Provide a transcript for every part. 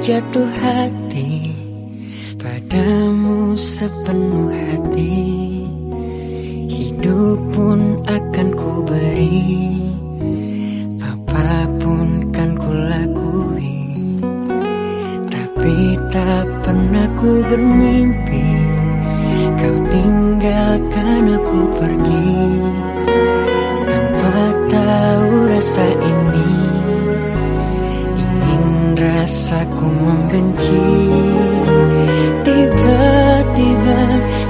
jatuh hati. Padamu sepenuh hati. Hidup pun akan ku beri Apa pun kan ku lakui Tapi tak pernah ku bermimpi. Kau tinggalkan aku pergi rasaku membenci. Tiba-tiba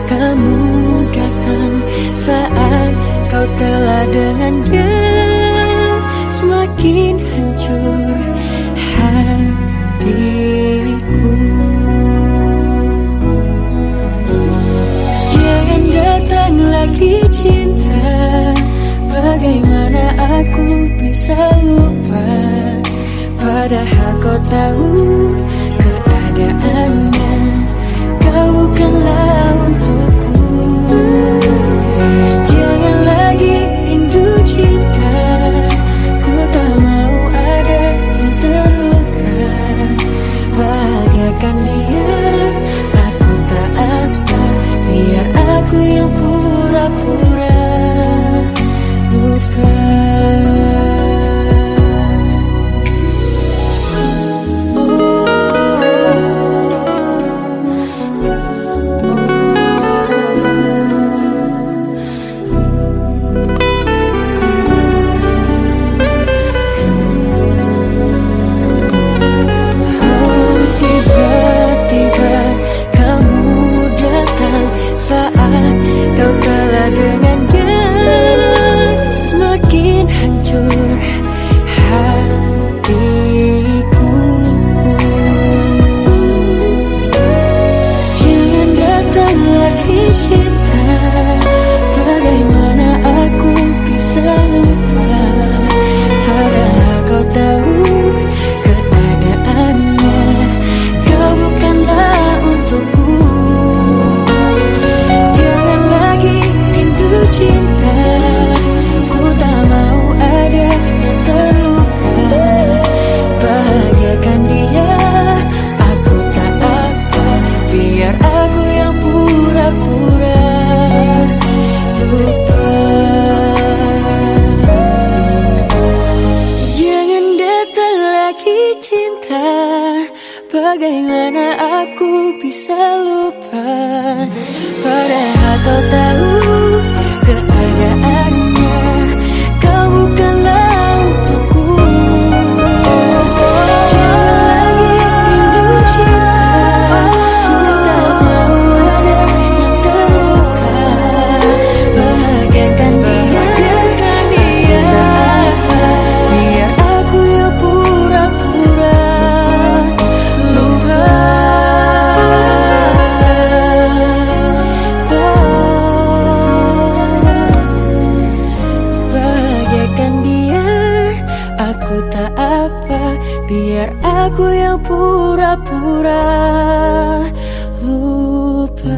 kamu datang Saat kau telah dengan dia Semakin hancur hatiku. Jangan datang lagi cinta. Bagaimana aku bisa lupa Padahal kau tahu 答案都在。Bagaimana aku bisa lupa? Padahal kau tahu Biar aku yang pura-pura lupa.